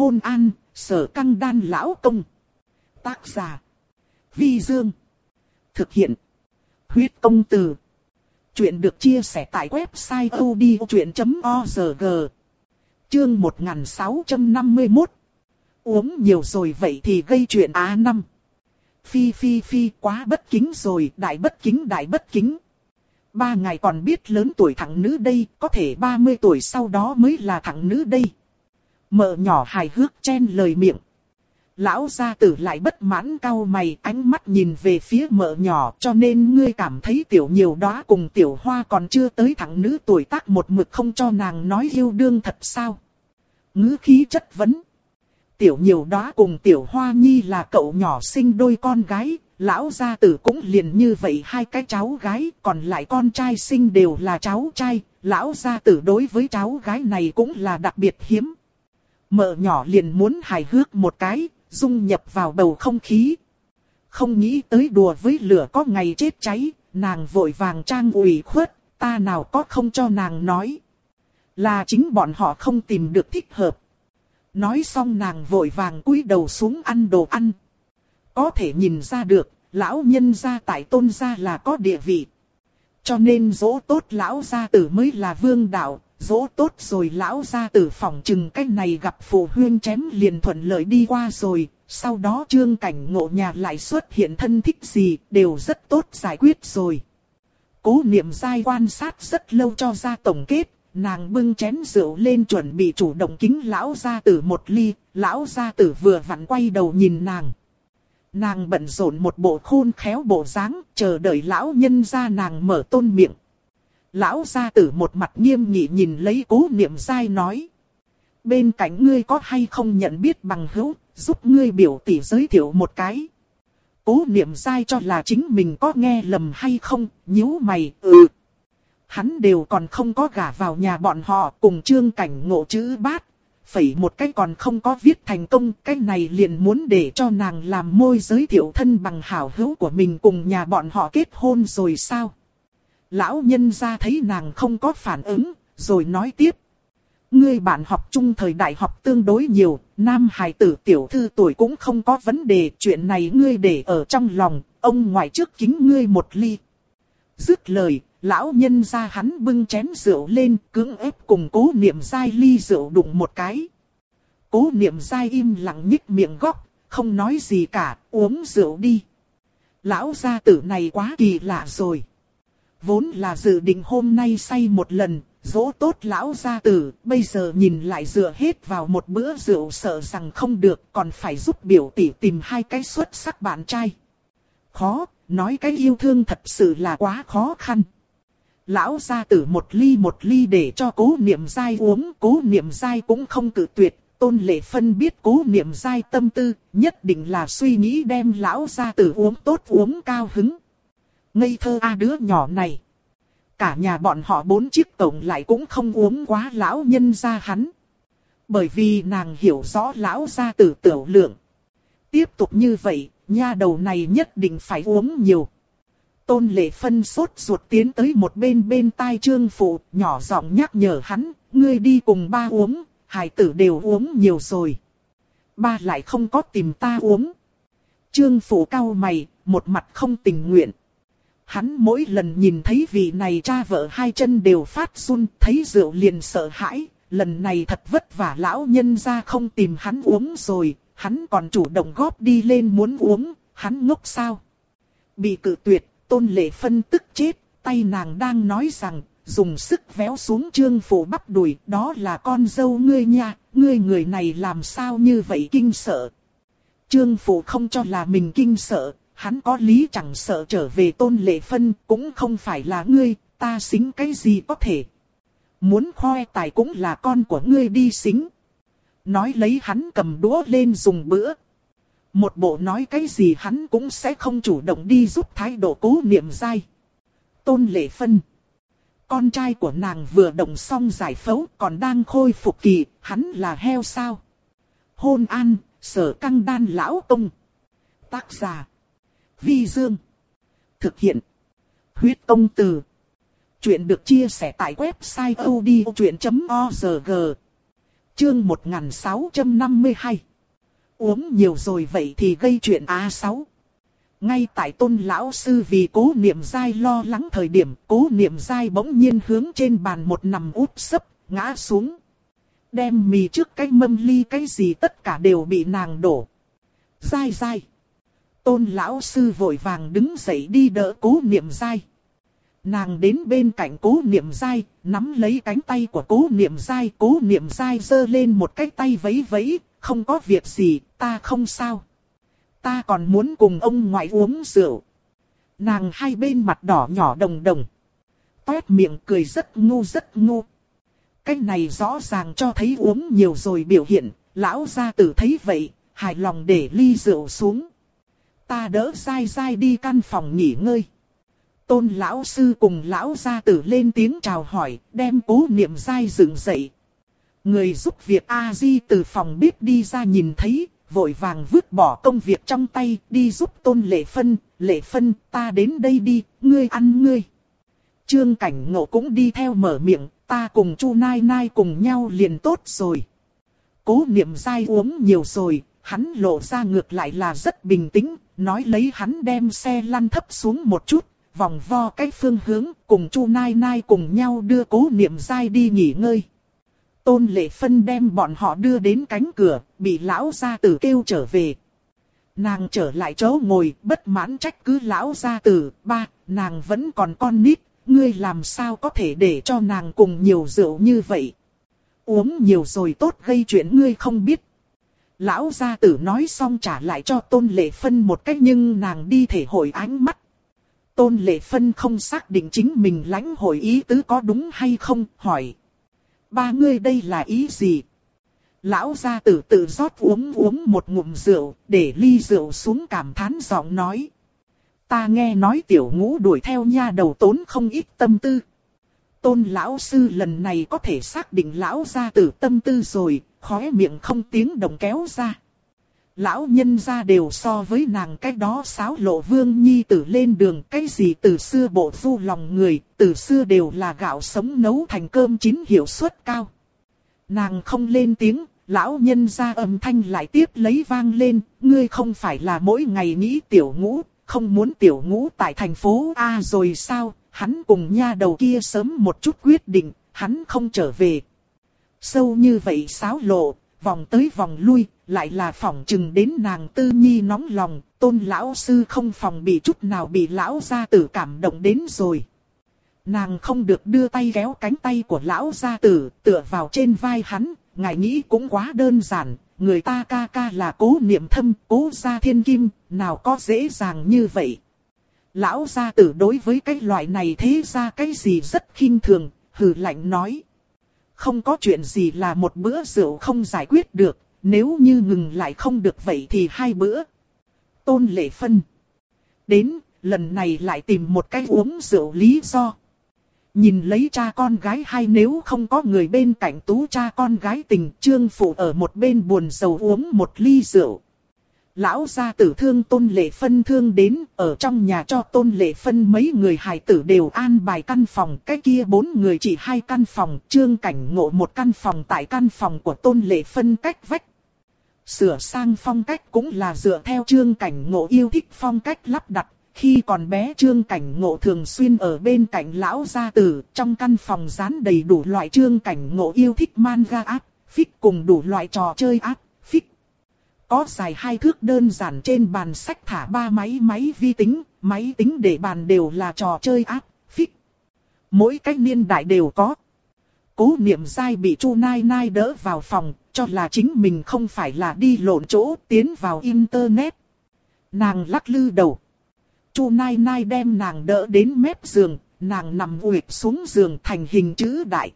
Hôn an, sở căng đan lão công. Tác giả. Vi Dương. Thực hiện. Huyết công từ. Chuyện được chia sẻ tại website odchuyện.org. Chương 1651. Uống nhiều rồi vậy thì gây chuyện á năm. Phi phi phi quá bất kính rồi, đại bất kính đại bất kính. Ba ngày còn biết lớn tuổi thằng nữ đây, có thể 30 tuổi sau đó mới là thằng nữ đây. Mợ nhỏ hài hước chen lời miệng. Lão gia tử lại bất mãn cau mày ánh mắt nhìn về phía mợ nhỏ cho nên ngươi cảm thấy tiểu nhiều đó cùng tiểu hoa còn chưa tới thẳng nữ tuổi tác một mực không cho nàng nói yêu đương thật sao. Ngữ khí chất vấn. Tiểu nhiều đó cùng tiểu hoa nhi là cậu nhỏ sinh đôi con gái, lão gia tử cũng liền như vậy hai cái cháu gái, còn lại con trai sinh đều là cháu trai, lão gia tử đối với cháu gái này cũng là đặc biệt hiếm. Mợ nhỏ liền muốn hài hước một cái, dung nhập vào bầu không khí. Không nghĩ tới đùa với lửa có ngày chết cháy, nàng vội vàng trang ủy khuất, ta nào có không cho nàng nói. Là chính bọn họ không tìm được thích hợp. Nói xong nàng vội vàng cúi đầu xuống ăn đồ ăn. Có thể nhìn ra được, lão nhân gia tại tôn gia là có địa vị. Cho nên dỗ tốt lão gia tử mới là vương đạo, dỗ tốt rồi lão gia tử phòng chừng cách này gặp phụ huyên chém liền thuận lợi đi qua rồi, sau đó trương cảnh ngộ nhà lại xuất hiện thân thích gì, đều rất tốt giải quyết rồi. Cố niệm dai quan sát rất lâu cho ra tổng kết, nàng bưng chén rượu lên chuẩn bị chủ động kính lão gia tử một ly, lão gia tử vừa vặn quay đầu nhìn nàng. Nàng bận rộn một bộ khôn khéo bộ dáng, chờ đợi lão nhân ra nàng mở tôn miệng. Lão gia tử một mặt nghiêm nghị nhìn lấy cố niệm dai nói. Bên cạnh ngươi có hay không nhận biết bằng hữu, giúp ngươi biểu tỷ giới thiệu một cái. Cố niệm dai cho là chính mình có nghe lầm hay không, nhíu mày, ừ. Hắn đều còn không có gả vào nhà bọn họ cùng trương cảnh ngộ chữ bát. Phẩy một cái còn không có viết thành công, cái này liền muốn để cho nàng làm môi giới thiệu thân bằng hảo hữu của mình cùng nhà bọn họ kết hôn rồi sao? Lão nhân ra thấy nàng không có phản ứng, rồi nói tiếp. Ngươi bạn học chung thời đại học tương đối nhiều, nam hài tử tiểu thư tuổi cũng không có vấn đề, chuyện này ngươi để ở trong lòng, ông ngoại trước kính ngươi một ly. Dứt lời, lão nhân ra hắn bưng chén rượu lên, cưỡng ép cùng cố niệm dai ly rượu đụng một cái. Cố niệm dai im lặng nhích miệng góc, không nói gì cả, uống rượu đi. Lão gia tử này quá kỳ lạ rồi. Vốn là dự định hôm nay say một lần, dỗ tốt lão gia tử, bây giờ nhìn lại dựa hết vào một bữa rượu sợ rằng không được, còn phải giúp biểu tỷ tìm hai cái xuất sắc bạn trai. Khó, nói cái yêu thương thật sự là quá khó khăn. Lão gia tử một ly một ly để cho cố niệm dai uống, cố niệm dai cũng không cự tuyệt, tôn lệ phân biết cố niệm dai tâm tư, nhất định là suy nghĩ đem lão gia tử uống tốt uống cao hứng. Ngây thơ a đứa nhỏ này. Cả nhà bọn họ bốn chiếc tổng lại cũng không uống quá lão nhân gia hắn. Bởi vì nàng hiểu rõ lão gia tử tiểu lượng. Tiếp tục như vậy, nha đầu này nhất định phải uống nhiều. Tôn lệ phân sốt ruột tiến tới một bên bên tai trương phụ, nhỏ giọng nhắc nhở hắn, ngươi đi cùng ba uống, hải tử đều uống nhiều rồi. Ba lại không có tìm ta uống. Trương phụ cau mày, một mặt không tình nguyện. Hắn mỗi lần nhìn thấy vị này cha vợ hai chân đều phát run, thấy rượu liền sợ hãi, lần này thật vất vả lão nhân ra không tìm hắn uống rồi, hắn còn chủ động góp đi lên muốn uống, hắn ngốc sao? Bị cự tuyệt, tôn lệ phân tức chết, tay nàng đang nói rằng, dùng sức véo xuống trương phủ bắp đùi, đó là con dâu ngươi nha, ngươi người này làm sao như vậy kinh sợ. Trương phủ không cho là mình kinh sợ, hắn có lý chẳng sợ trở về tôn lệ phân, cũng không phải là ngươi, ta xính cái gì có thể. Muốn khoe tài cũng là con của ngươi đi xính. Nói lấy hắn cầm đũa lên dùng bữa. Một bộ nói cái gì hắn cũng sẽ không chủ động đi giúp thái độ cố niệm dai. Tôn lệ phân. Con trai của nàng vừa động xong giải phẫu còn đang khôi phục kỳ, hắn là heo sao? Hôn an, sở căng đan lão tông. Tác giả. Vi Dương. Thực hiện. Huyết công từ. Chuyện được chia sẻ tại website odchuyện.org Chương 1652 Uống nhiều rồi vậy thì gây chuyện A6 Ngay tại tôn lão sư vì cố niệm dai lo lắng thời điểm Cố niệm dai bỗng nhiên hướng trên bàn một nằm úp sấp, ngã xuống Đem mì trước cái mâm ly cái gì tất cả đều bị nàng đổ Dai dai Tôn lão sư vội vàng đứng dậy đi đỡ cố niệm dai Nàng đến bên cạnh cố niệm dai, nắm lấy cánh tay của cố niệm dai. Cố niệm dai giơ lên một cái tay vẫy vẫy, không có việc gì, ta không sao. Ta còn muốn cùng ông ngoại uống rượu. Nàng hai bên mặt đỏ nhỏ đồng đồng. Toét miệng cười rất ngu rất ngu. Cái này rõ ràng cho thấy uống nhiều rồi biểu hiện, lão gia tử thấy vậy, hài lòng để ly rượu xuống. Ta đỡ dai dai đi căn phòng nghỉ ngơi. Tôn lão sư cùng lão gia tử lên tiếng chào hỏi, đem cố niệm dai dựng dậy. Người giúp việc A-di từ phòng bếp đi ra nhìn thấy, vội vàng vứt bỏ công việc trong tay, đi giúp tôn lệ phân, lệ phân, ta đến đây đi, ngươi ăn ngươi. Trương cảnh ngộ cũng đi theo mở miệng, ta cùng chu nai nai cùng nhau liền tốt rồi. Cố niệm dai uống nhiều rồi, hắn lộ ra ngược lại là rất bình tĩnh, nói lấy hắn đem xe lăn thấp xuống một chút, vòng vo cái phương hướng, cùng Chu Nai Nai cùng nhau đưa cố niệm dai đi nghỉ ngơi. Tôn Lệ Phân đem bọn họ đưa đến cánh cửa, bị lão gia tử kêu trở về. Nàng trở lại chỗ ngồi, bất mãn trách cứ lão gia tử, ba, nàng vẫn còn con nít, ngươi làm sao có thể để cho nàng cùng nhiều rượu như vậy. Uống nhiều rồi tốt gây chuyện ngươi không biết. Lão gia tử nói xong trả lại cho tôn lệ phân một cách nhưng nàng đi thể hội ánh mắt Tôn Lệ Phân không xác định chính mình lãnh hội ý tứ có đúng hay không, hỏi. Ba ngươi đây là ý gì? Lão gia tử tự rót uống uống một ngụm rượu, để ly rượu xuống cảm thán giọng nói. Ta nghe nói tiểu ngũ đuổi theo nha đầu tốn không ít tâm tư. Tôn lão sư lần này có thể xác định lão gia tử tâm tư rồi, khóe miệng không tiếng động kéo ra lão nhân gia đều so với nàng cách đó sáo lộ vương nhi tử lên đường cái gì từ xưa bộ du lòng người, từ xưa đều là gạo sống nấu thành cơm chín hiệu suất cao. Nàng không lên tiếng, lão nhân gia âm thanh lại tiếp lấy vang lên, ngươi không phải là mỗi ngày nghĩ tiểu ngũ, không muốn tiểu ngũ tại thành phố A rồi sao, hắn cùng nha đầu kia sớm một chút quyết định, hắn không trở về. Sâu như vậy sáo lộ, vòng tới vòng lui, lại là phỏng chừng đến nàng tư nhi nóng lòng, tôn lão sư không phòng bị chút nào bị lão gia tử cảm động đến rồi. Nàng không được đưa tay kéo cánh tay của lão gia tử, tựa vào trên vai hắn, ngài nghĩ cũng quá đơn giản, người ta ca ca là cố niệm thâm, cố gia thiên kim, nào có dễ dàng như vậy. Lão gia tử đối với cái loại này thế ra cái gì rất khinh thường, hừ lạnh nói. Không có chuyện gì là một bữa rượu không giải quyết được, nếu như ngừng lại không được vậy thì hai bữa. Tôn lệ phân. Đến, lần này lại tìm một cái uống rượu lý do. Nhìn lấy cha con gái hay nếu không có người bên cạnh tú cha con gái tình trương phụ ở một bên buồn sầu uống một ly rượu. Lão gia tử thương tôn lệ phân thương đến, ở trong nhà cho tôn lệ phân mấy người hài tử đều an bài căn phòng, cái kia bốn người chỉ hai căn phòng, trương cảnh ngộ một căn phòng tại căn phòng của tôn lệ phân cách vách. Sửa sang phong cách cũng là dựa theo trương cảnh ngộ yêu thích phong cách lắp đặt, khi còn bé trương cảnh ngộ thường xuyên ở bên cạnh lão gia tử, trong căn phòng dán đầy đủ loại trương cảnh ngộ yêu thích manga áp, phích cùng đủ loại trò chơi áp. Có dài hai thước đơn giản trên bàn sách thả ba máy máy vi tính, máy tính để bàn đều là trò chơi áp, phích. Mỗi cách niên đại đều có. Cố niệm dai bị Chu Nai Nai đỡ vào phòng, cho là chính mình không phải là đi lộn chỗ tiến vào Internet. Nàng lắc lư đầu. Chu Nai Nai đem nàng đỡ đến mép giường, nàng nằm uyệt xuống giường thành hình chữ đại.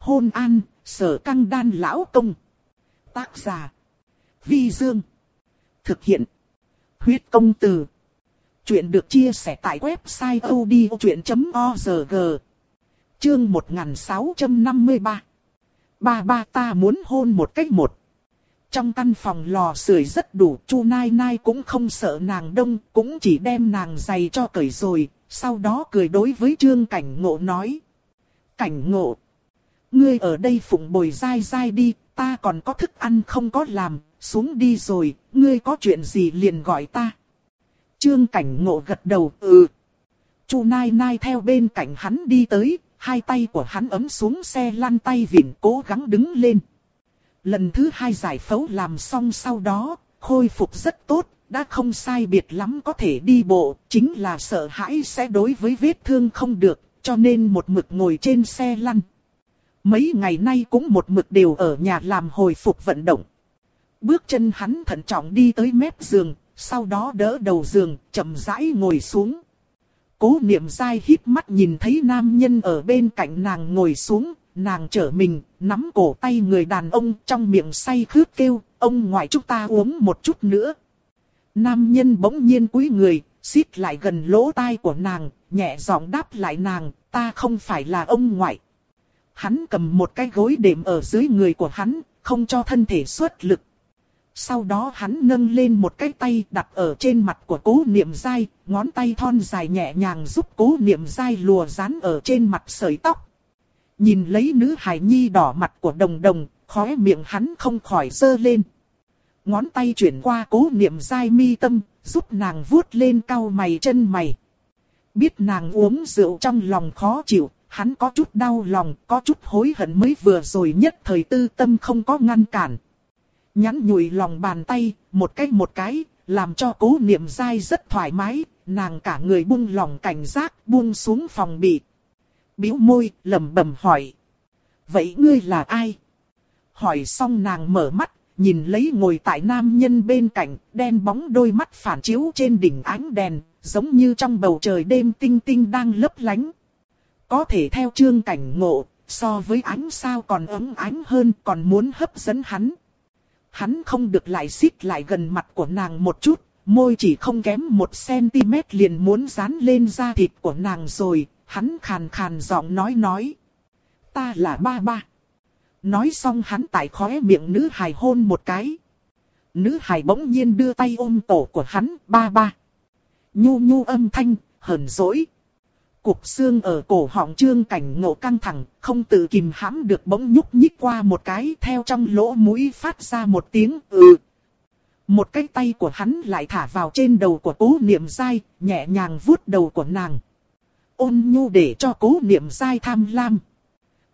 Hôn an, sở căng đan lão công. Tác giả. Vi Dương. Thực hiện. Huyết công từ. Chuyện được chia sẻ tại website odchuyện.org. Chương 1653. Ba ba ta muốn hôn một cách một. Trong căn phòng lò sưởi rất đủ, Chu Nai Nai cũng không sợ nàng đông, cũng chỉ đem nàng giày cho cởi rồi, sau đó cười đối với Trương Cảnh Ngộ nói. Cảnh Ngộ, ngươi ở đây phụng bồi dai dai đi, ta còn có thức ăn không có làm, xuống đi rồi, ngươi có chuyện gì liền gọi ta. Trương Cảnh Ngộ gật đầu, ừ. Chu Nai Nai theo bên cạnh hắn đi tới, hai tay của hắn ấm xuống xe lăn tay vịn cố gắng đứng lên. Lần thứ hai giải phẫu làm xong sau đó, khôi phục rất tốt, đã không sai biệt lắm có thể đi bộ, chính là sợ hãi sẽ đối với vết thương không được, cho nên một mực ngồi trên xe lăn. Mấy ngày nay cũng một mực đều ở nhà làm hồi phục vận động. Bước chân hắn thận trọng đi tới mép giường, sau đó đỡ đầu giường, chậm rãi ngồi xuống. Cố niệm dai hít mắt nhìn thấy nam nhân ở bên cạnh nàng ngồi xuống, nàng trở mình, nắm cổ tay người đàn ông trong miệng say khướt kêu, ông ngoại chúng ta uống một chút nữa. Nam nhân bỗng nhiên cúi người, xít lại gần lỗ tai của nàng, nhẹ giọng đáp lại nàng, ta không phải là ông ngoại. Hắn cầm một cái gối đệm ở dưới người của hắn, không cho thân thể xuất lực. Sau đó hắn nâng lên một cái tay đặt ở trên mặt của cố niệm dai, ngón tay thon dài nhẹ nhàng giúp cố niệm dai lùa dán ở trên mặt sợi tóc. Nhìn lấy nữ hài nhi đỏ mặt của đồng đồng, khóe miệng hắn không khỏi dơ lên. Ngón tay chuyển qua cố niệm dai mi tâm, giúp nàng vuốt lên cau mày chân mày. Biết nàng uống rượu trong lòng khó chịu, hắn có chút đau lòng, có chút hối hận mới vừa rồi nhất thời tư tâm không có ngăn cản. Nhắn nhủi lòng bàn tay, một cái một cái, làm cho cố niệm dai rất thoải mái, nàng cả người buông lòng cảnh giác, buông xuống phòng bị. Biếu môi, lẩm bẩm hỏi. Vậy ngươi là ai? Hỏi xong nàng mở mắt, nhìn lấy ngồi tại nam nhân bên cạnh, đen bóng đôi mắt phản chiếu trên đỉnh ánh đèn, giống như trong bầu trời đêm tinh tinh đang lấp lánh. Có thể theo chương cảnh ngộ, so với ánh sao còn ấm ánh hơn còn muốn hấp dẫn hắn. Hắn không được lại xích lại gần mặt của nàng một chút, môi chỉ không kém một cm liền muốn dán lên da thịt của nàng rồi, hắn khàn khàn giọng nói nói. Ta là ba ba. Nói xong hắn tại khóe miệng nữ hài hôn một cái. Nữ hài bỗng nhiên đưa tay ôm cổ của hắn, ba ba. Nhu nhu âm thanh, hờn dỗi. Cục xương ở cổ họng trương cảnh ngộ căng thẳng, không tự kìm hãm được bỗng nhúc nhích qua một cái theo trong lỗ mũi phát ra một tiếng ừ. Một cái tay của hắn lại thả vào trên đầu của cố niệm dai, nhẹ nhàng vuốt đầu của nàng. Ôn nhu để cho cố niệm dai tham lam.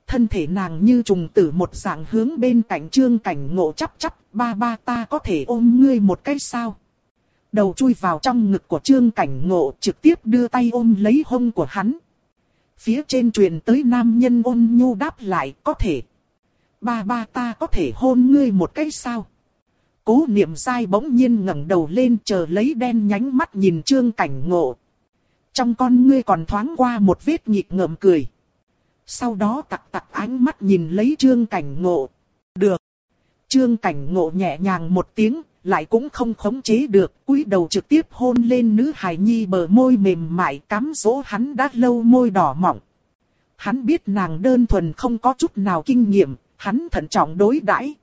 Thân thể nàng như trùng tử một dạng hướng bên cạnh trương cảnh ngộ chắp chắp, ba ba ta có thể ôm ngươi một cái sao? Đầu chui vào trong ngực của trương cảnh ngộ trực tiếp đưa tay ôm lấy hông của hắn. Phía trên truyền tới nam nhân ôn nhu đáp lại có thể. Ba ba ta có thể hôn ngươi một cái sao? Cố niệm sai bỗng nhiên ngẩng đầu lên chờ lấy đen nhánh mắt nhìn trương cảnh ngộ. Trong con ngươi còn thoáng qua một vết nhịp ngợm cười. Sau đó tặc tặc ánh mắt nhìn lấy trương cảnh ngộ. Được. Trương cảnh ngộ nhẹ nhàng một tiếng, lại cũng không khống chế được, cúi đầu trực tiếp hôn lên nữ hài nhi bờ môi mềm mại cắm dỗ hắn đã lâu môi đỏ mọng. Hắn biết nàng đơn thuần không có chút nào kinh nghiệm, hắn thận trọng đối đãi.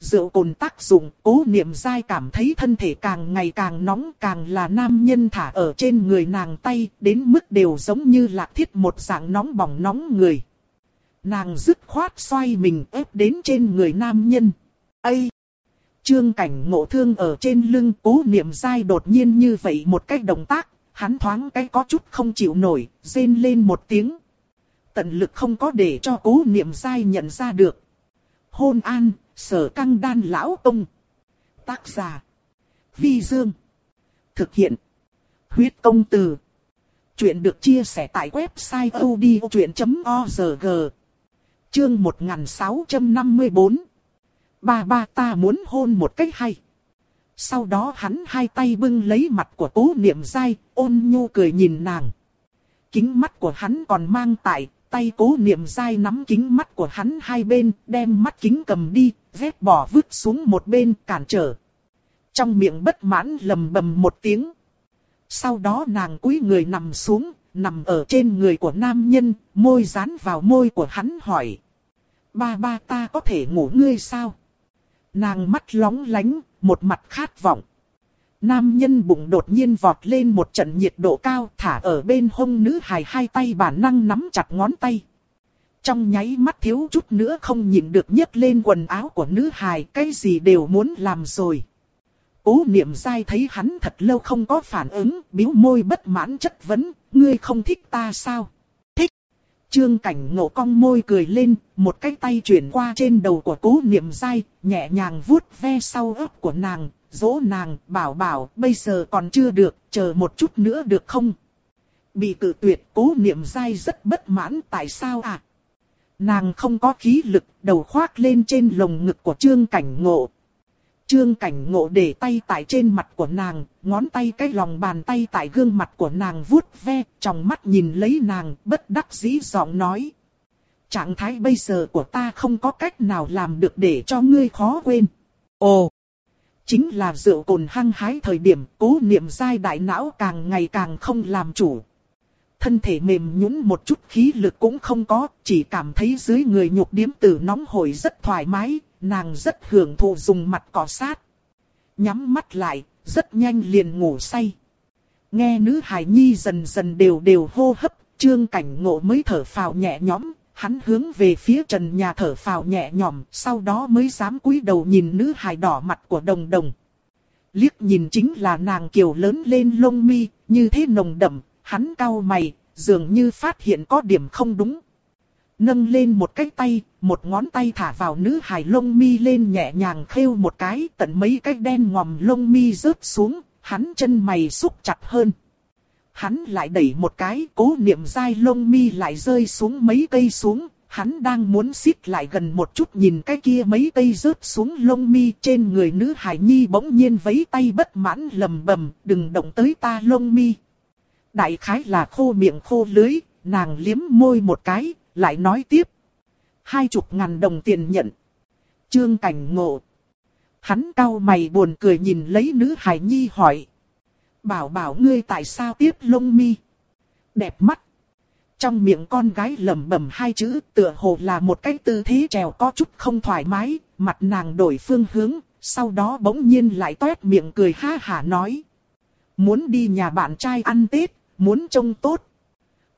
Rượu cồn tác dụng, cố niệm dai cảm thấy thân thể càng ngày càng nóng càng là nam nhân thả ở trên người nàng tay, đến mức đều giống như lạc thiết một dạng nóng bỏng nóng người. Nàng dứt khoát xoay mình ép đến trên người nam nhân. Ây! Trương cảnh ngộ thương ở trên lưng cố niệm dai đột nhiên như vậy một cách động tác, hắn thoáng cái có chút không chịu nổi, rên lên một tiếng. Tận lực không có để cho cố niệm dai nhận ra được. Hôn an, sở căng đan lão tông. Tác giả. Vi Dương. Thực hiện. Huyết công từ. Chuyện được chia sẻ tại website odchuyện.org. Chương 1654 ba ba ta muốn hôn một cách hay. Sau đó hắn hai tay bưng lấy mặt của cố niệm dai, ôn nhu cười nhìn nàng. Kính mắt của hắn còn mang tại, tay cố niệm dai nắm kính mắt của hắn hai bên, đem mắt kính cầm đi, vét bỏ vứt xuống một bên cản trở. Trong miệng bất mãn lầm bầm một tiếng. Sau đó nàng cúi người nằm xuống, nằm ở trên người của nam nhân, môi dán vào môi của hắn hỏi. Ba ba ta có thể ngủ ngươi sao? Nàng mắt lóng lánh, một mặt khát vọng. Nam nhân bụng đột nhiên vọt lên một trận nhiệt độ cao thả ở bên hông nữ hài hai tay bản năng nắm chặt ngón tay. Trong nháy mắt thiếu chút nữa không nhịn được nhấc lên quần áo của nữ hài cái gì đều muốn làm rồi. Cố niệm dai thấy hắn thật lâu không có phản ứng, biếu môi bất mãn chất vấn, ngươi không thích ta sao? Trương cảnh ngộ cong môi cười lên, một cái tay chuyển qua trên đầu của cố niệm dai, nhẹ nhàng vuốt ve sau ớt của nàng, dỗ nàng, bảo bảo, bây giờ còn chưa được, chờ một chút nữa được không? Bị cự tuyệt, cố niệm dai rất bất mãn, tại sao à? Nàng không có khí lực, đầu khoác lên trên lồng ngực của trương cảnh ngộ. Trương cảnh ngộ để tay tại trên mặt của nàng, ngón tay cái lòng bàn tay tại gương mặt của nàng vuốt ve, trong mắt nhìn lấy nàng, bất đắc dĩ giọng nói. Trạng thái bây giờ của ta không có cách nào làm được để cho ngươi khó quên. Ồ! Chính là rượu cồn hăng hái thời điểm cố niệm dai đại não càng ngày càng không làm chủ. Thân thể mềm nhũn một chút khí lực cũng không có, chỉ cảm thấy dưới người nhục điếm tử nóng hổi rất thoải mái, nàng rất hưởng thụ dùng mặt cọ sát. Nhắm mắt lại, rất nhanh liền ngủ say. Nghe nữ hài nhi dần dần đều đều hô hấp, trương cảnh ngộ mới thở phào nhẹ nhõm, hắn hướng về phía trần nhà thở phào nhẹ nhõm, sau đó mới dám cúi đầu nhìn nữ hài đỏ mặt của đồng đồng. Liếc nhìn chính là nàng kiều lớn lên lông mi, như thế nồng đậm, hắn cau mày, dường như phát hiện có điểm không đúng. Nâng lên một cái tay, một ngón tay thả vào nữ hài lông mi lên nhẹ nhàng khêu một cái, tận mấy cái đen ngòm lông mi rớt xuống, hắn chân mày xúc chặt hơn. Hắn lại đẩy một cái, cố niệm dai lông mi lại rơi xuống mấy cây xuống, hắn đang muốn xít lại gần một chút nhìn cái kia mấy cây rớt xuống lông mi trên người nữ hải nhi bỗng nhiên vấy tay bất mãn lầm bầm, đừng động tới ta lông mi. Đại khái là khô miệng khô lưới, nàng liếm môi một cái, lại nói tiếp. Hai chục ngàn đồng tiền nhận. Trương cảnh ngộ. Hắn cau mày buồn cười nhìn lấy nữ hải nhi hỏi. Bảo bảo ngươi tại sao tiếp lông mi? Đẹp mắt. Trong miệng con gái lẩm bẩm hai chữ tựa hồ là một cái tư thế trèo có chút không thoải mái, mặt nàng đổi phương hướng, sau đó bỗng nhiên lại toét miệng cười ha hả nói. Muốn đi nhà bạn trai ăn Tết, muốn trông tốt.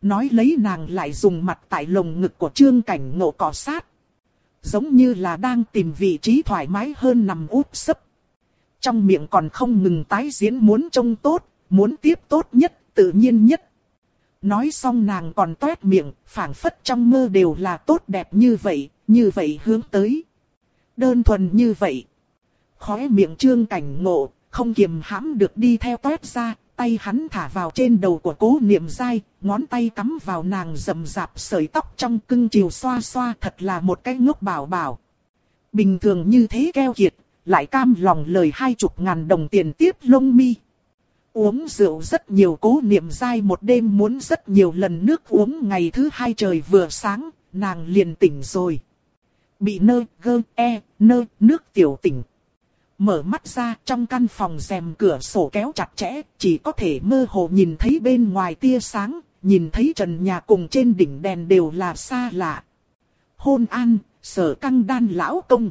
Nói lấy nàng lại dùng mặt tại lồng ngực của trương cảnh ngộ cọ sát. Giống như là đang tìm vị trí thoải mái hơn nằm úp sấp. Trong miệng còn không ngừng tái diễn muốn trông tốt, muốn tiếp tốt nhất, tự nhiên nhất. Nói xong nàng còn toét miệng, phảng phất trong mơ đều là tốt đẹp như vậy, như vậy hướng tới. Đơn thuần như vậy. Khóe miệng trương cảnh ngộ, không kiềm hãm được đi theo toét ra, tay hắn thả vào trên đầu của cố niệm dai, ngón tay cắm vào nàng rầm rạp sợi tóc trong cưng chiều xoa xoa thật là một cái ngốc bảo bảo. Bình thường như thế keo kiệt, lại cam lòng lời hai chục ngàn đồng tiền tiếp lông mi. Uống rượu rất nhiều cố niệm dai một đêm muốn rất nhiều lần nước uống ngày thứ hai trời vừa sáng, nàng liền tỉnh rồi. Bị nơ, gơ, e, nơ, nước tiểu tỉnh. Mở mắt ra trong căn phòng rèm cửa sổ kéo chặt chẽ, chỉ có thể mơ hồ nhìn thấy bên ngoài tia sáng, nhìn thấy trần nhà cùng trên đỉnh đèn đều là xa lạ. Hôn an, sở căng đan lão công.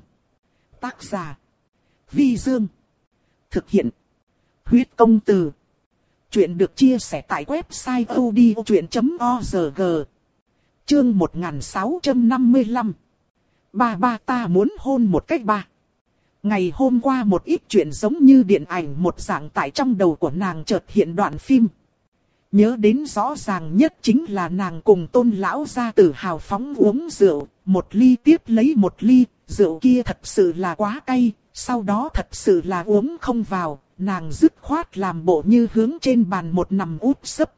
Tác giả. Vi Dương. Thực hiện. Huyết công từ. Chuyện được chia sẻ tại website odchuyện.org. Chương 1655. Ba ba ta muốn hôn một cách ba. Ngày hôm qua một ít chuyện giống như điện ảnh một dạng tại trong đầu của nàng chợt hiện đoạn phim. Nhớ đến rõ ràng nhất chính là nàng cùng tôn lão gia tử hào phóng uống rượu, một ly tiếp lấy một ly, rượu kia thật sự là quá cay, sau đó thật sự là uống không vào, nàng dứt khoát làm bộ như hướng trên bàn một nằm úp sấp.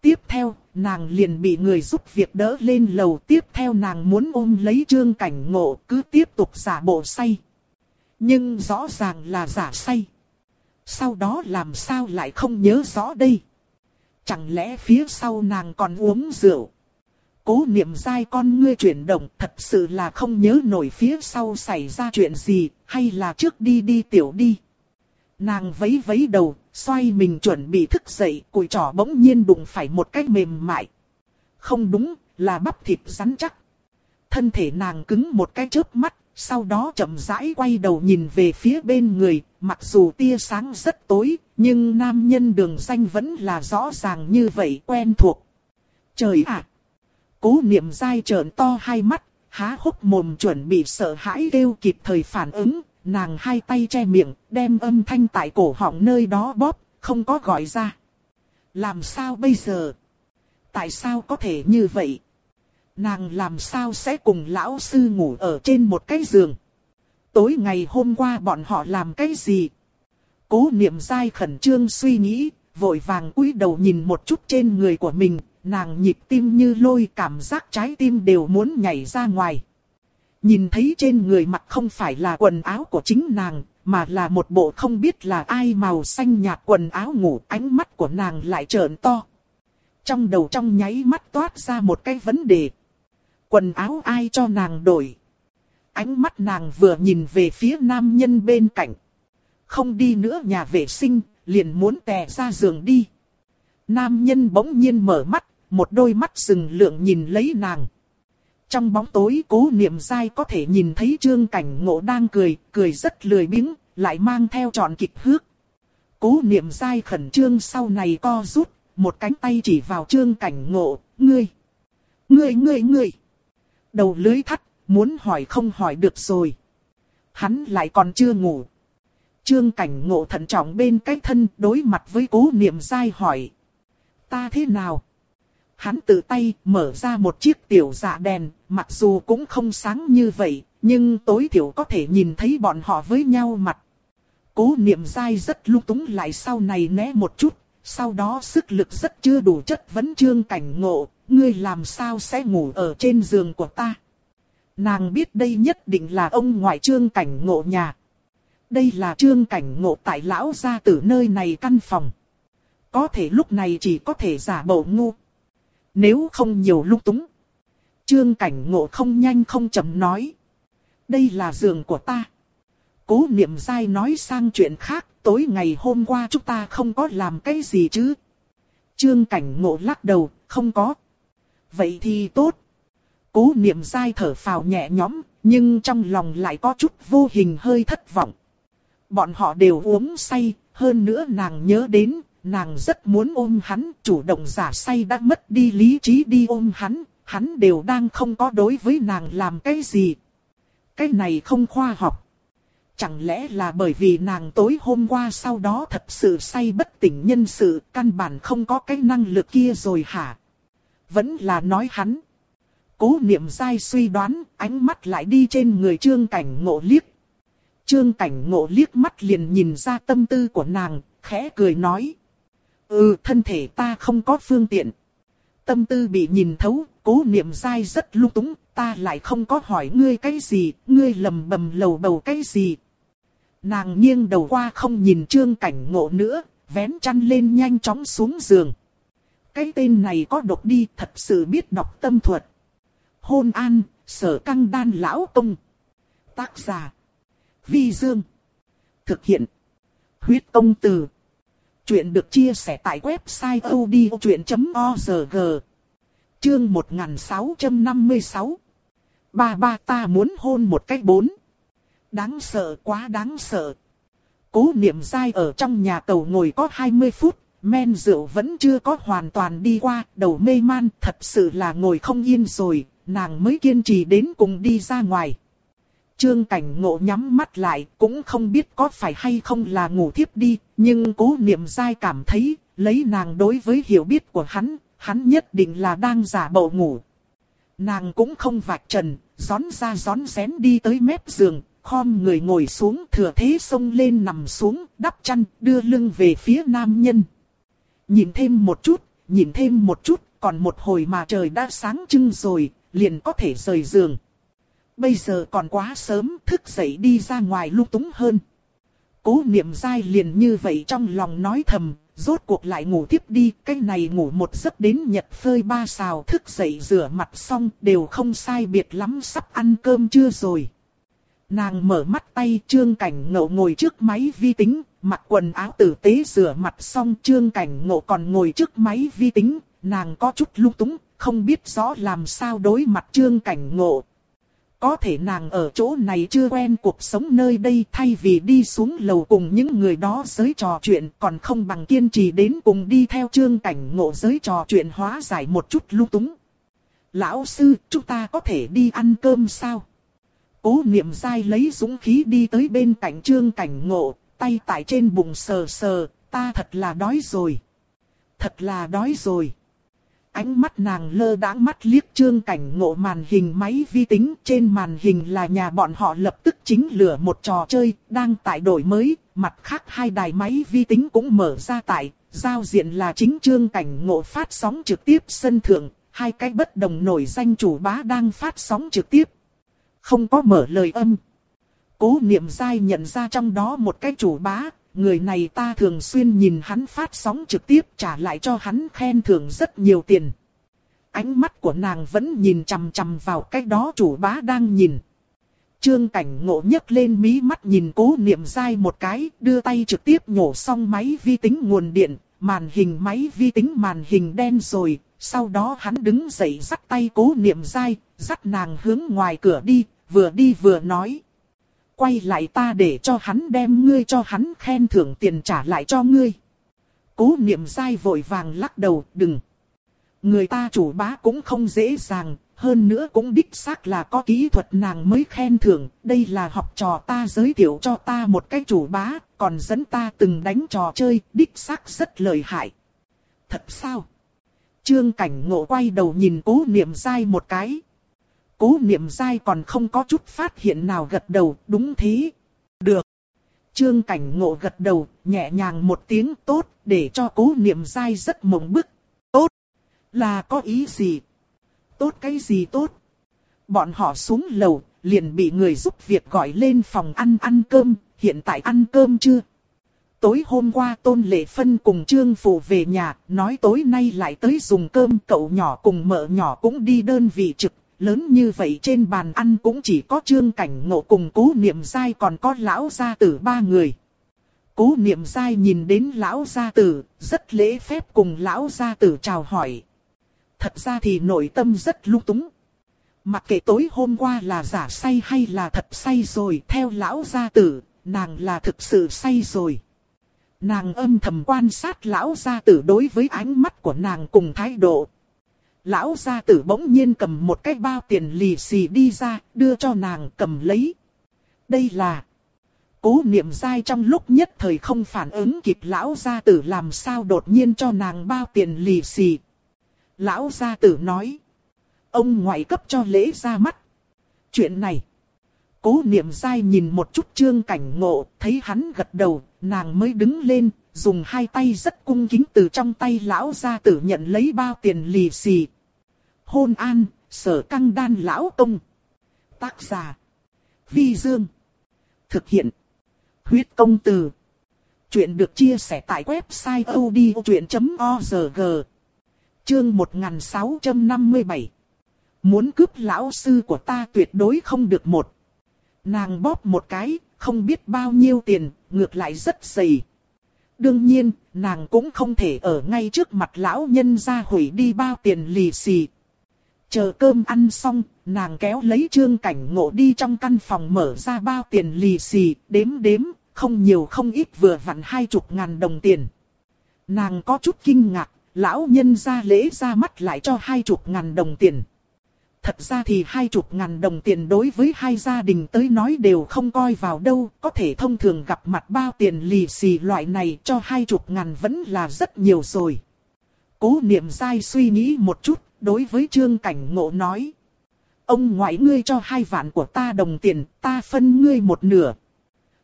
Tiếp theo, nàng liền bị người giúp việc đỡ lên lầu. Tiếp theo nàng muốn ôm lấy trương cảnh ngộ cứ tiếp tục giả bộ say. Nhưng rõ ràng là giả say. Sau đó làm sao lại không nhớ rõ đây. Chẳng lẽ phía sau nàng còn uống rượu. Cố niệm dai con ngươi chuyển động thật sự là không nhớ nổi phía sau xảy ra chuyện gì, hay là trước đi đi tiểu đi. Nàng vấy vấy đầu, xoay mình chuẩn bị thức dậy, cùi trỏ bỗng nhiên đụng phải một cái mềm mại. Không đúng, là bắp thịt rắn chắc. Thân thể nàng cứng một cái chớp mắt, sau đó chậm rãi quay đầu nhìn về phía bên người, mặc dù tia sáng rất tối, nhưng nam nhân đường danh vẫn là rõ ràng như vậy quen thuộc. Trời ạ! Cố niệm dai trợn to hai mắt, há hốc mồm chuẩn bị sợ hãi kêu kịp thời phản ứng, nàng hai tay che miệng, đem âm thanh tại cổ họng nơi đó bóp, không có gọi ra. Làm sao bây giờ? Tại sao có thể như vậy? Nàng làm sao sẽ cùng lão sư ngủ ở trên một cái giường? Tối ngày hôm qua bọn họ làm cái gì? Cố niệm dai khẩn trương suy nghĩ, vội vàng cúi đầu nhìn một chút trên người của mình, nàng nhịp tim như lôi cảm giác trái tim đều muốn nhảy ra ngoài. Nhìn thấy trên người mặt không phải là quần áo của chính nàng, mà là một bộ không biết là ai màu xanh nhạt quần áo ngủ ánh mắt của nàng lại trợn to. Trong đầu trong nháy mắt toát ra một cái vấn đề. Quần áo ai cho nàng đổi? Ánh mắt nàng vừa nhìn về phía nam nhân bên cạnh. Không đi nữa nhà vệ sinh, liền muốn tè ra giường đi. Nam nhân bỗng nhiên mở mắt, một đôi mắt sừng lượng nhìn lấy nàng. Trong bóng tối cố niệm dai có thể nhìn thấy trương cảnh ngộ đang cười, cười rất lười biếng, lại mang theo trọn kịch hước. Cố niệm dai khẩn trương sau này co rút, một cánh tay chỉ vào trương cảnh ngộ, ngươi, ngươi ngươi ngươi. Đầu lưới thắt, muốn hỏi không hỏi được rồi. Hắn lại còn chưa ngủ. Trương cảnh ngộ thận trọng bên cái thân đối mặt với cố niệm dai hỏi. Ta thế nào? Hắn tự tay mở ra một chiếc tiểu dạ đèn, mặc dù cũng không sáng như vậy, nhưng tối thiểu có thể nhìn thấy bọn họ với nhau mặt. Cố niệm dai rất lung túng lại sau này né một chút, sau đó sức lực rất chưa đủ chất vấn trương cảnh ngộ, ngươi làm sao sẽ ngủ ở trên giường của ta. Nàng biết đây nhất định là ông ngoại trương cảnh ngộ nhà. Đây là trương cảnh ngộ tại lão gia tử nơi này căn phòng. Có thể lúc này chỉ có thể giả bộ ngu. Nếu không nhiều lúc túng. Trương cảnh ngộ không nhanh không chậm nói. Đây là giường của ta. Cố niệm dai nói sang chuyện khác. Tối ngày hôm qua chúng ta không có làm cái gì chứ. Trương cảnh ngộ lắc đầu. Không có. Vậy thì tốt. Cố niệm dai thở phào nhẹ nhõm. Nhưng trong lòng lại có chút vô hình hơi thất vọng. Bọn họ đều uống say. Hơn nữa nàng nhớ đến nàng rất muốn ôm hắn, chủ động giả say đã mất đi lý trí đi ôm hắn, hắn đều đang không có đối với nàng làm cái gì. Cái này không khoa học. Chẳng lẽ là bởi vì nàng tối hôm qua sau đó thật sự say bất tỉnh nhân sự, căn bản không có cái năng lực kia rồi hả? Vẫn là nói hắn. Cố niệm dai suy đoán, ánh mắt lại đi trên người trương cảnh ngộ liếc. Trương cảnh ngộ liếc mắt liền nhìn ra tâm tư của nàng, khẽ cười nói. Ừ, thân thể ta không có phương tiện. Tâm tư bị nhìn thấu, cố niệm dai rất lung túng, ta lại không có hỏi ngươi cái gì, ngươi lầm bầm lầu bầu cái gì. Nàng nghiêng đầu qua không nhìn trương cảnh ngộ nữa, vén chăn lên nhanh chóng xuống giường. Cái tên này có độc đi, thật sự biết đọc tâm thuật. Hôn an, sở căng đan lão công. Tác giả. Vi Dương. Thực hiện. Huyết công từ. Chuyện được chia sẻ tại website odchuyện.org Chương 1656 Ba ba ta muốn hôn một cách bốn. Đáng sợ quá đáng sợ. Cố niệm dai ở trong nhà cầu ngồi có 20 phút, men rượu vẫn chưa có hoàn toàn đi qua, đầu mê man thật sự là ngồi không yên rồi, nàng mới kiên trì đến cùng đi ra ngoài. Trương cảnh ngộ nhắm mắt lại, cũng không biết có phải hay không là ngủ thiếp đi, nhưng cố niệm dai cảm thấy, lấy nàng đối với hiểu biết của hắn, hắn nhất định là đang giả bộ ngủ. Nàng cũng không vạch trần, gión ra gión xén đi tới mép giường, khom người ngồi xuống thừa thế xông lên nằm xuống, đắp chăn, đưa lưng về phía nam nhân. Nhìn thêm một chút, nhìn thêm một chút, còn một hồi mà trời đã sáng trưng rồi, liền có thể rời giường bây giờ còn quá sớm, thức dậy đi ra ngoài lung túng hơn. Cố niệm dai liền như vậy trong lòng nói thầm, rốt cuộc lại ngủ tiếp đi, cái này ngủ một giấc đến nhật phơi ba xào thức dậy rửa mặt xong đều không sai biệt lắm sắp ăn cơm chưa rồi. Nàng mở mắt tay trương cảnh ngộ ngồi trước máy vi tính, mặc quần áo tử tế rửa mặt xong trương cảnh ngộ còn ngồi trước máy vi tính, nàng có chút lung túng, không biết rõ làm sao đối mặt trương cảnh ngộ. Có thể nàng ở chỗ này chưa quen cuộc sống nơi đây thay vì đi xuống lầu cùng những người đó giới trò chuyện còn không bằng kiên trì đến cùng đi theo trương cảnh ngộ giới trò chuyện hóa giải một chút lung túng. Lão sư, chúng ta có thể đi ăn cơm sao? Cố niệm dai lấy dũng khí đi tới bên cạnh trương cảnh ngộ, tay tại trên bụng sờ sờ, ta thật là đói rồi. Thật là đói rồi. Ánh mắt nàng lơ đãng mắt liếc trương cảnh ngộ màn hình máy vi tính. Trên màn hình là nhà bọn họ lập tức chính lửa một trò chơi, đang tại đổi mới. Mặt khác hai đài máy vi tính cũng mở ra tại, giao diện là chính trương cảnh ngộ phát sóng trực tiếp sân thượng. Hai cái bất đồng nổi danh chủ bá đang phát sóng trực tiếp. Không có mở lời âm. Cố niệm dai nhận ra trong đó một cái chủ bá, người này ta thường xuyên nhìn hắn phát sóng trực tiếp trả lại cho hắn khen thưởng rất nhiều tiền. Ánh mắt của nàng vẫn nhìn chằm chằm vào cái đó chủ bá đang nhìn. Trương cảnh ngộ nhấc lên mí mắt nhìn cố niệm dai một cái, đưa tay trực tiếp nhổ xong máy vi tính nguồn điện, màn hình máy vi tính màn hình đen rồi, sau đó hắn đứng dậy dắt tay cố niệm dai, dắt nàng hướng ngoài cửa đi, vừa đi vừa nói quay lại ta để cho hắn đem ngươi cho hắn khen thưởng tiền trả lại cho ngươi. Cố niệm dai vội vàng lắc đầu, đừng. Người ta chủ bá cũng không dễ dàng, hơn nữa cũng đích xác là có kỹ thuật nàng mới khen thưởng. Đây là học trò ta giới thiệu cho ta một cái chủ bá, còn dẫn ta từng đánh trò chơi, đích xác rất lợi hại. Thật sao? Trương cảnh ngộ quay đầu nhìn cố niệm dai một cái. Cố niệm dai còn không có chút phát hiện nào gật đầu, đúng thế. Được. Trương cảnh ngộ gật đầu, nhẹ nhàng một tiếng tốt, để cho cố niệm dai rất mộng bức. Tốt. Là có ý gì? Tốt cái gì tốt? Bọn họ xuống lầu, liền bị người giúp việc gọi lên phòng ăn ăn cơm, hiện tại ăn cơm chưa? Tối hôm qua Tôn Lệ Phân cùng Trương Phụ về nhà, nói tối nay lại tới dùng cơm cậu nhỏ cùng mợ nhỏ cũng đi đơn vị trực lớn như vậy trên bàn ăn cũng chỉ có trương cảnh ngộ cùng cố niệm dai còn có lão gia tử ba người. Cố niệm dai nhìn đến lão gia tử, rất lễ phép cùng lão gia tử chào hỏi. Thật ra thì nội tâm rất lung túng. Mặc kệ tối hôm qua là giả say hay là thật say rồi, theo lão gia tử, nàng là thực sự say rồi. Nàng âm thầm quan sát lão gia tử đối với ánh mắt của nàng cùng thái độ, Lão gia tử bỗng nhiên cầm một cái bao tiền lì xì đi ra, đưa cho nàng cầm lấy. Đây là... Cố niệm dai trong lúc nhất thời không phản ứng kịp lão gia tử làm sao đột nhiên cho nàng bao tiền lì xì. Lão gia tử nói. Ông ngoại cấp cho lễ ra mắt. Chuyện này. Cố niệm dai nhìn một chút trương cảnh ngộ, thấy hắn gật đầu, nàng mới đứng lên, dùng hai tay rất cung kính từ trong tay lão gia tử nhận lấy bao tiền lì xì. Hôn an, sở căng đan lão công. Tác giả. Vi Dương. Thực hiện. Huyết công từ. Chuyện được chia sẻ tại website odchuyện.org. Chương 1657. Muốn cướp lão sư của ta tuyệt đối không được một. Nàng bóp một cái, không biết bao nhiêu tiền, ngược lại rất dày. Đương nhiên, nàng cũng không thể ở ngay trước mặt lão nhân ra hủy đi bao tiền lì xì. Chờ cơm ăn xong, nàng kéo lấy trương cảnh ngộ đi trong căn phòng mở ra bao tiền lì xì, đếm đếm, không nhiều không ít vừa vặn hai chục ngàn đồng tiền. Nàng có chút kinh ngạc, lão nhân ra lễ ra mắt lại cho hai chục ngàn đồng tiền. Thật ra thì hai chục ngàn đồng tiền đối với hai gia đình tới nói đều không coi vào đâu, có thể thông thường gặp mặt bao tiền lì xì loại này cho hai chục ngàn vẫn là rất nhiều rồi. Cố niệm dai suy nghĩ một chút, đối với trương cảnh ngộ nói. Ông ngoại ngươi cho hai vạn của ta đồng tiền, ta phân ngươi một nửa.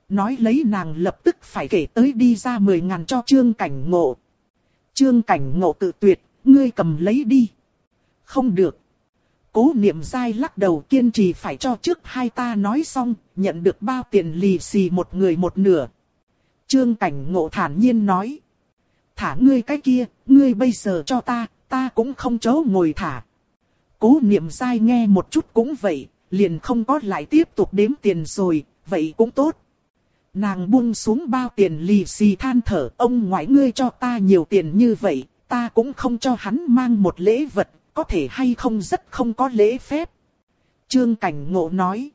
Nói lấy nàng lập tức phải kể tới đi ra mười ngàn cho trương cảnh ngộ. Trương cảnh ngộ tự tuyệt, ngươi cầm lấy đi. Không được. Cố niệm dai lắc đầu kiên trì phải cho trước hai ta nói xong, nhận được bao tiền lì xì một người một nửa. Trương cảnh ngộ thản nhiên nói. Thả ngươi cái kia, ngươi bây giờ cho ta, ta cũng không chấu ngồi thả. Cố niệm dai nghe một chút cũng vậy, liền không có lại tiếp tục đếm tiền rồi, vậy cũng tốt. Nàng buông xuống bao tiền lì xì than thở, ông ngoại ngươi cho ta nhiều tiền như vậy, ta cũng không cho hắn mang một lễ vật, có thể hay không rất không có lễ phép. Trương Cảnh Ngộ nói,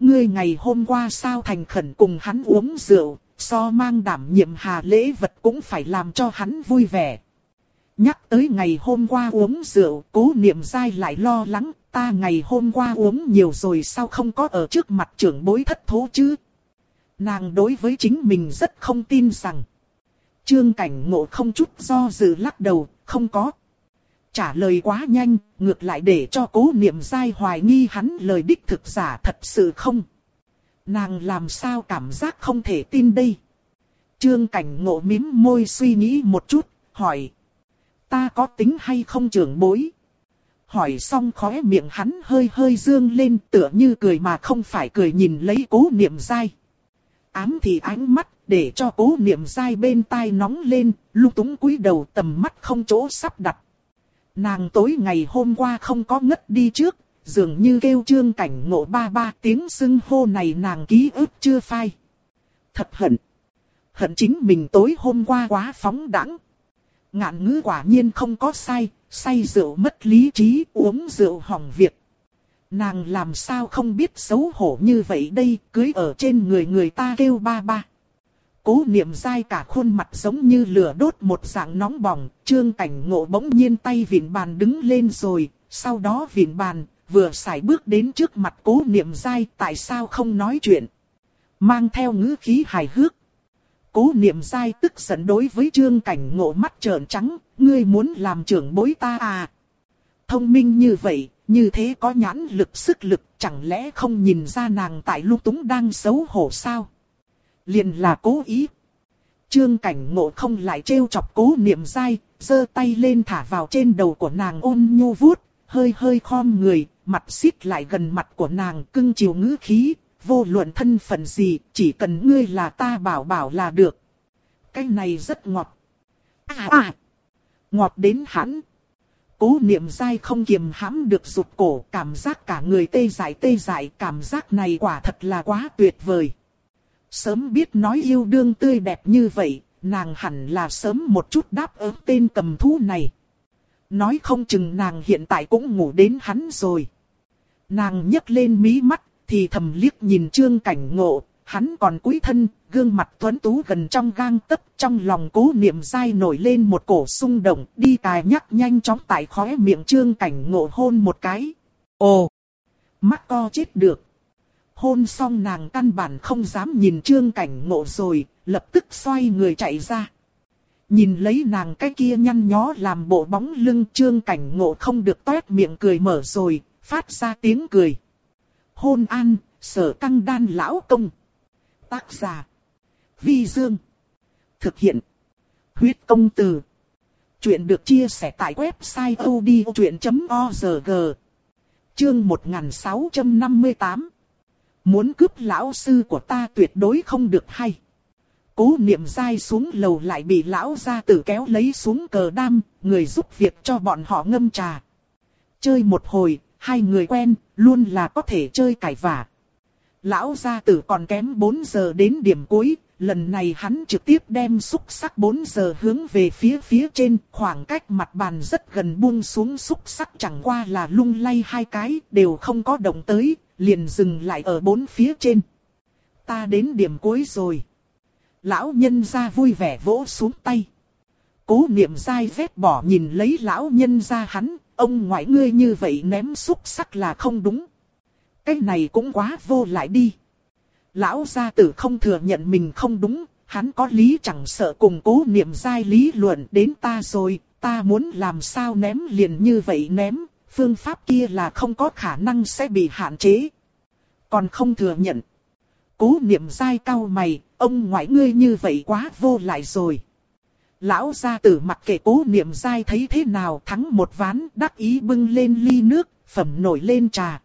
ngươi ngày hôm qua sao thành khẩn cùng hắn uống rượu, so mang đảm nhiệm hà lễ vật cũng phải làm cho hắn vui vẻ. Nhắc tới ngày hôm qua uống rượu, cố niệm dai lại lo lắng, ta ngày hôm qua uống nhiều rồi sao không có ở trước mặt trưởng bối thất thố chứ. Nàng đối với chính mình rất không tin rằng. Trương cảnh ngộ không chút do dự lắc đầu, không có. Trả lời quá nhanh, ngược lại để cho cố niệm dai hoài nghi hắn lời đích thực giả thật sự không. Nàng làm sao cảm giác không thể tin đây. Trương cảnh ngộ mím môi suy nghĩ một chút, hỏi. Ta có tính hay không trưởng bối? Hỏi xong khóe miệng hắn hơi hơi dương lên tựa như cười mà không phải cười nhìn lấy cố niệm dai. Ám thì ánh mắt để cho cố niệm dai bên tai nóng lên, lúc túng cúi đầu tầm mắt không chỗ sắp đặt. Nàng tối ngày hôm qua không có ngất đi trước, dường như kêu trương cảnh ngộ ba ba tiếng xưng hô này nàng ký ức chưa phai. Thật hận. Hận chính mình tối hôm qua quá phóng đẳng. Ngạn ngữ quả nhiên không có sai, say rượu mất lý trí uống rượu hỏng việc. Nàng làm sao không biết xấu hổ như vậy đây, cưới ở trên người người ta kêu ba ba. Cố niệm dai cả khuôn mặt giống như lửa đốt một dạng nóng bỏng, trương cảnh ngộ bỗng nhiên tay vịn bàn đứng lên rồi, sau đó vịn bàn, vừa xài bước đến trước mặt cố niệm dai tại sao không nói chuyện. Mang theo ngữ khí hài hước. Cố niệm dai tức giận đối với trương cảnh ngộ mắt trợn trắng, ngươi muốn làm trưởng bối ta à. Thông minh như vậy, như thế có nhãn lực sức lực, chẳng lẽ không nhìn ra nàng tại lúc túng đang xấu hổ sao? Liền là cố ý. Trương cảnh ngộ không lại trêu chọc cố niệm dai, giơ tay lên thả vào trên đầu của nàng ôn nhu vuốt, hơi hơi khom người, mặt xít lại gần mặt của nàng cưng chiều ngữ khí, vô luận thân phận gì, chỉ cần ngươi là ta bảo bảo là được. Cái này rất ngọt. À à! Ngọt đến hẳn. Cố niệm dai không kiềm hãm được rụt cổ, cảm giác cả người tê dại tê dại, cảm giác này quả thật là quá tuyệt vời. Sớm biết nói yêu đương tươi đẹp như vậy, nàng hẳn là sớm một chút đáp ứng tên cầm thú này. Nói không chừng nàng hiện tại cũng ngủ đến hắn rồi. Nàng nhấc lên mí mắt, thì thầm liếc nhìn trương cảnh ngộ, hắn còn cúi thân, gương mặt tuấn tú gần trong gang tấc, trong lòng cố niệm dai nổi lên một cổ xung động, đi tài nhắc nhanh chóng tại khóe miệng trương cảnh ngộ hôn một cái. Ồ! Mắt co chết được. Hôn xong nàng căn bản không dám nhìn trương cảnh ngộ rồi, lập tức xoay người chạy ra. Nhìn lấy nàng cái kia nhăn nhó làm bộ bóng lưng trương cảnh ngộ không được toét miệng cười mở rồi, phát ra tiếng cười. Hôn an, sở căng đan lão công. Tác giả. Vi Dương. Thực hiện. Huyết công từ. Chuyện được chia sẻ tại website odchuyện.org. Chương 1658. Muốn cướp lão sư của ta tuyệt đối không được hay. Cố niệm dai xuống lầu lại bị lão gia tử kéo lấy xuống cờ đam, người giúp việc cho bọn họ ngâm trà. Chơi một hồi, hai người quen, luôn là có thể chơi cải vả. Lão gia tử còn kém 4 giờ đến điểm cuối, lần này hắn trực tiếp đem xúc sắc 4 giờ hướng về phía phía trên, khoảng cách mặt bàn rất gần buông xuống xúc sắc chẳng qua là lung lay hai cái, đều không có động tới, liền dừng lại ở bốn phía trên. Ta đến điểm cuối rồi. Lão nhân ra vui vẻ vỗ xuống tay. Cố niệm dai vết bỏ nhìn lấy lão nhân ra hắn, ông ngoại ngươi như vậy ném xúc sắc là không đúng. Cái này cũng quá vô lại đi. Lão gia tử không thừa nhận mình không đúng, hắn có lý chẳng sợ cùng cố niệm dai lý luận đến ta rồi, ta muốn làm sao ném liền như vậy ném, phương pháp kia là không có khả năng sẽ bị hạn chế. Còn không thừa nhận. Cố niệm dai cao mày, ông ngoại ngươi như vậy quá vô lại rồi. Lão gia tử mặc kệ cố niệm dai thấy thế nào thắng một ván đắc ý bưng lên ly nước, phẩm nổi lên trà.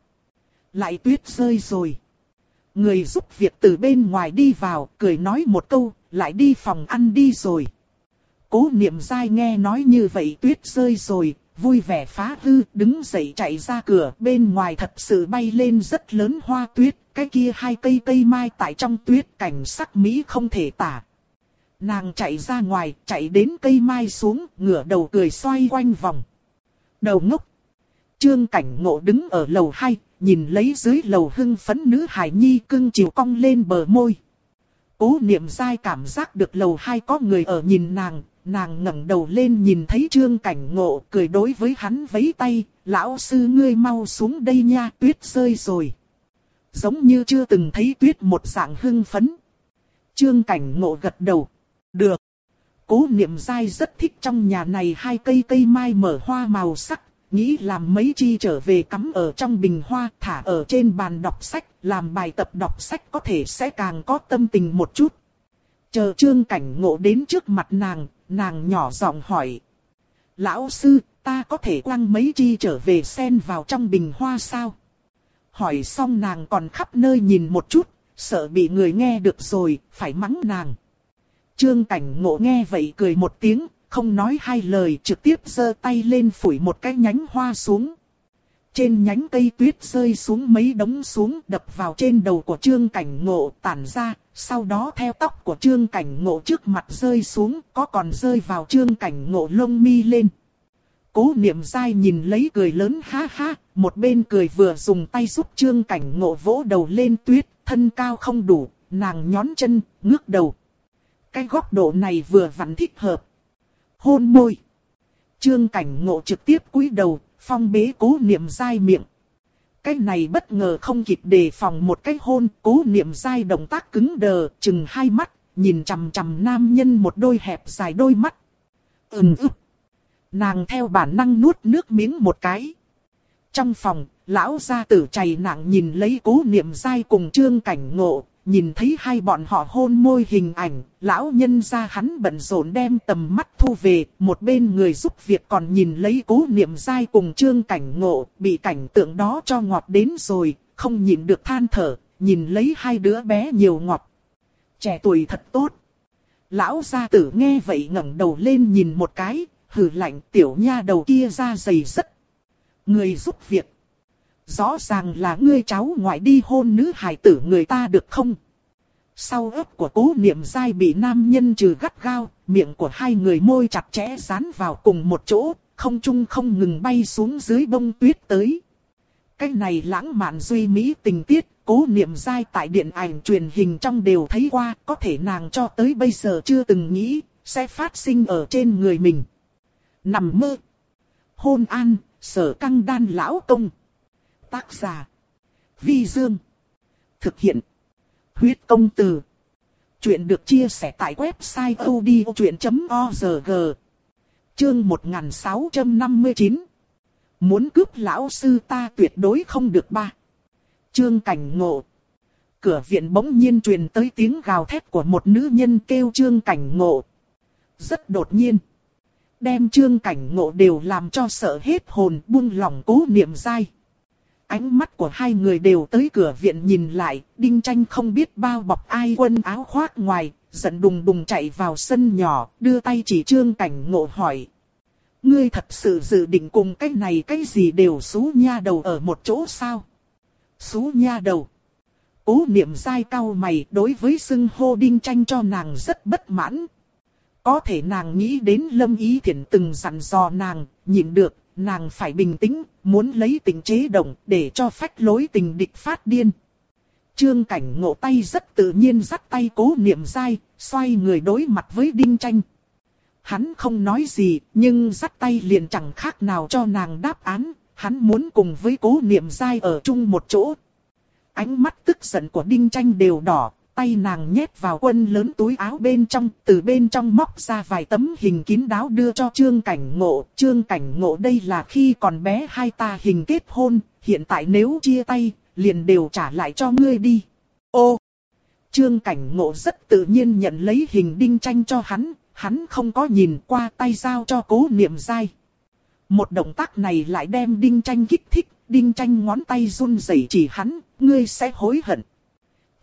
Lại tuyết rơi rồi. Người giúp việc từ bên ngoài đi vào, cười nói một câu, lại đi phòng ăn đi rồi. Cố niệm dai nghe nói như vậy tuyết rơi rồi, vui vẻ phá hư, đứng dậy chạy ra cửa, bên ngoài thật sự bay lên rất lớn hoa tuyết, cái kia hai cây cây mai tại trong tuyết cảnh sắc Mỹ không thể tả. Nàng chạy ra ngoài, chạy đến cây mai xuống, ngửa đầu cười xoay quanh vòng. Đầu ngốc. Trương cảnh ngộ đứng ở lầu 2, nhìn lấy dưới lầu hưng phấn nữ hải nhi cưng chiều cong lên bờ môi. Cố niệm dai cảm giác được lầu 2 có người ở nhìn nàng, nàng ngẩng đầu lên nhìn thấy trương cảnh ngộ cười đối với hắn vẫy tay, lão sư ngươi mau xuống đây nha tuyết rơi rồi. Giống như chưa từng thấy tuyết một dạng hưng phấn. Trương cảnh ngộ gật đầu. Được. Cố niệm dai rất thích trong nhà này hai cây cây mai mở hoa màu sắc, nghĩ làm mấy chi trở về cắm ở trong bình hoa, thả ở trên bàn đọc sách, làm bài tập đọc sách có thể sẽ càng có tâm tình một chút. Chờ trương cảnh ngộ đến trước mặt nàng, nàng nhỏ giọng hỏi. Lão sư, ta có thể quăng mấy chi trở về sen vào trong bình hoa sao? Hỏi xong nàng còn khắp nơi nhìn một chút, sợ bị người nghe được rồi, phải mắng nàng. Trương cảnh ngộ nghe vậy cười một tiếng, không nói hai lời trực tiếp giơ tay lên phủi một cái nhánh hoa xuống. Trên nhánh cây tuyết rơi xuống mấy đống xuống đập vào trên đầu của trương cảnh ngộ tản ra, sau đó theo tóc của trương cảnh ngộ trước mặt rơi xuống, có còn rơi vào trương cảnh ngộ lông mi lên. Cố niệm dai nhìn lấy cười lớn ha ha, một bên cười vừa dùng tay giúp trương cảnh ngộ vỗ đầu lên tuyết, thân cao không đủ, nàng nhón chân, ngước đầu. Cái góc độ này vừa vặn thích hợp. Hôn môi. Trương cảnh ngộ trực tiếp cúi đầu, phong bế cố niệm dai miệng. Cái này bất ngờ không kịp đề phòng một cái hôn, cố niệm dai động tác cứng đờ, chừng hai mắt, nhìn chằm chằm nam nhân một đôi hẹp dài đôi mắt. Ừm ức. Nàng theo bản năng nuốt nước miếng một cái. Trong phòng, lão gia tử chày nặng nhìn lấy cố niệm dai cùng trương cảnh ngộ, nhìn thấy hai bọn họ hôn môi hình ảnh, lão nhân ra hắn bận rộn đem tầm mắt thu về, một bên người giúp việc còn nhìn lấy cố niệm dai cùng trương cảnh ngộ, bị cảnh tượng đó cho ngọt đến rồi, không nhìn được than thở, nhìn lấy hai đứa bé nhiều ngọt. Trẻ tuổi thật tốt. Lão gia tử nghe vậy ngẩng đầu lên nhìn một cái, hừ lạnh tiểu nha đầu kia ra dày rất. Người giúp việc. Rõ ràng là ngươi cháu ngoại đi hôn nữ hài tử người ta được không? Sau ớt của cố niệm dai bị nam nhân trừ gắt gao, miệng của hai người môi chặt chẽ dán vào cùng một chỗ, không chung không ngừng bay xuống dưới bông tuyết tới. Cái này lãng mạn duy mỹ tình tiết, cố niệm dai tại điện ảnh truyền hình trong đều thấy qua, có thể nàng cho tới bây giờ chưa từng nghĩ, sẽ phát sinh ở trên người mình. Nằm mơ. Hôn an, sở căng đan lão công. Tác giả. Vi Dương. Thực hiện. Huyết công từ. Chuyện được chia sẻ tại website odchuyện.org. Chương 1659. Muốn cướp lão sư ta tuyệt đối không được ba. Chương cảnh ngộ. Cửa viện bỗng nhiên truyền tới tiếng gào thét của một nữ nhân kêu trương cảnh ngộ. Rất đột nhiên. Đem trương cảnh ngộ đều làm cho sợ hết hồn, buông lòng cố niệm dai. Ánh mắt của hai người đều tới cửa viện nhìn lại, Đinh Tranh không biết bao bọc ai quân áo khoác ngoài, giận đùng đùng chạy vào sân nhỏ, đưa tay chỉ trương cảnh ngộ hỏi. Ngươi thật sự dự định cùng cái này cái gì đều xú nha đầu ở một chỗ sao? Xú nha đầu. Cố niệm dai cao mày đối với xưng hô Đinh Tranh cho nàng rất bất mãn. Có thể nàng nghĩ đến Lâm Ý Thiển từng dặn dò nàng, nhịn được, nàng phải bình tĩnh, muốn lấy tình chế động để cho phách lối tình địch phát điên. Trương cảnh ngộ tay rất tự nhiên dắt tay cố niệm dai, xoay người đối mặt với đinh tranh. Hắn không nói gì, nhưng dắt tay liền chẳng khác nào cho nàng đáp án, hắn muốn cùng với cố niệm dai ở chung một chỗ. Ánh mắt tức giận của đinh tranh đều đỏ, tay nàng nhét vào quân lớn túi áo bên trong, từ bên trong móc ra vài tấm hình kín đáo đưa cho Trương Cảnh Ngộ. Trương Cảnh Ngộ đây là khi còn bé hai ta hình kết hôn, hiện tại nếu chia tay, liền đều trả lại cho ngươi đi. Ô! Trương Cảnh Ngộ rất tự nhiên nhận lấy hình đinh tranh cho hắn, hắn không có nhìn qua tay giao cho cố niệm dai. Một động tác này lại đem đinh tranh kích thích, đinh tranh ngón tay run rẩy chỉ hắn, ngươi sẽ hối hận.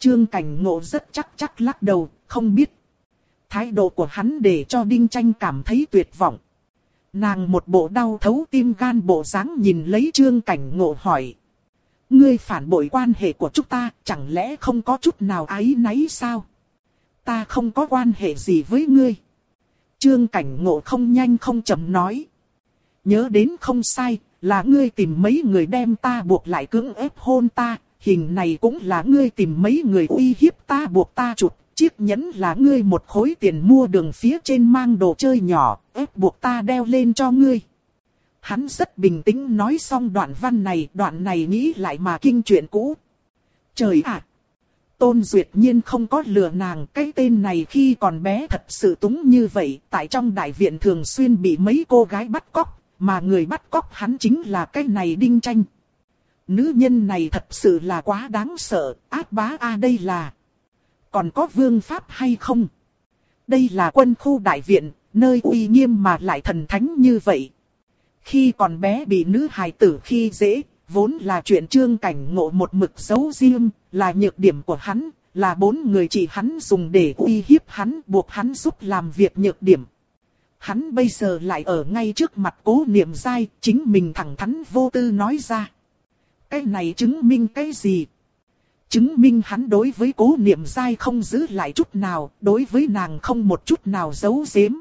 Trương Cảnh Ngộ rất chắc chắc lắc đầu, không biết. Thái độ của hắn để cho Đinh Tranh cảm thấy tuyệt vọng. Nàng một bộ đau thấu tim gan bộ dáng nhìn lấy trương cảnh ngộ hỏi. Ngươi phản bội quan hệ của chúng ta, chẳng lẽ không có chút nào ái náy sao? Ta không có quan hệ gì với ngươi. Trương cảnh ngộ không nhanh không chậm nói. Nhớ đến không sai, là ngươi tìm mấy người đem ta buộc lại cưỡng ép hôn ta, hình này cũng là ngươi tìm mấy người uy hiếp ta buộc ta chụp, chiếc nhẫn là ngươi một khối tiền mua đường phía trên mang đồ chơi nhỏ, ép buộc ta đeo lên cho ngươi. Hắn rất bình tĩnh nói xong đoạn văn này, đoạn này nghĩ lại mà kinh chuyện cũ. Trời ạ! Tôn Duyệt Nhiên không có lừa nàng, cái tên này khi còn bé thật sự túng như vậy, tại trong đại viện thường xuyên bị mấy cô gái bắt cóc, mà người bắt cóc hắn chính là cái này đinh tranh. Nữ nhân này thật sự là quá đáng sợ, ác bá a đây là. Còn có vương pháp hay không? Đây là quân khu đại viện, nơi uy nghiêm mà lại thần thánh như vậy. Khi còn bé bị nữ hài tử khi dễ, vốn là chuyện trương cảnh ngộ một mực xấu riêng, là nhược điểm của hắn, là bốn người chỉ hắn dùng để uy hiếp hắn, buộc hắn giúp làm việc nhược điểm. Hắn bây giờ lại ở ngay trước mặt cố niệm dai, chính mình thẳng thắn vô tư nói ra. Cái này chứng minh cái gì? Chứng minh hắn đối với cố niệm dai không giữ lại chút nào, đối với nàng không một chút nào giấu giếm.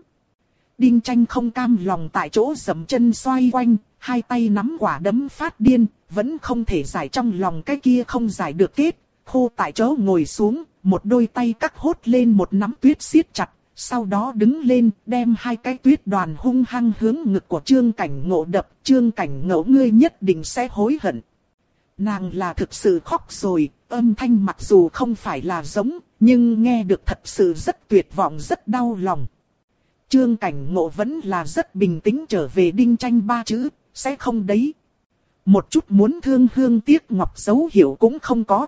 Đinh tranh không cam lòng tại chỗ dầm chân xoay quanh, hai tay nắm quả đấm phát điên, vẫn không thể giải trong lòng cái kia không giải được kết. Khô tại chỗ ngồi xuống, một đôi tay cắt hốt lên một nắm tuyết siết chặt, sau đó đứng lên, đem hai cái tuyết đoàn hung hăng hướng ngực của trương cảnh ngộ đập, trương cảnh ngộ ngươi nhất định sẽ hối hận. Nàng là thực sự khóc rồi, âm thanh mặc dù không phải là giống, nhưng nghe được thật sự rất tuyệt vọng rất đau lòng. Trương cảnh ngộ vẫn là rất bình tĩnh trở về đinh tranh ba chữ, sẽ không đấy. Một chút muốn thương hương tiếc ngọc dấu hiểu cũng không có.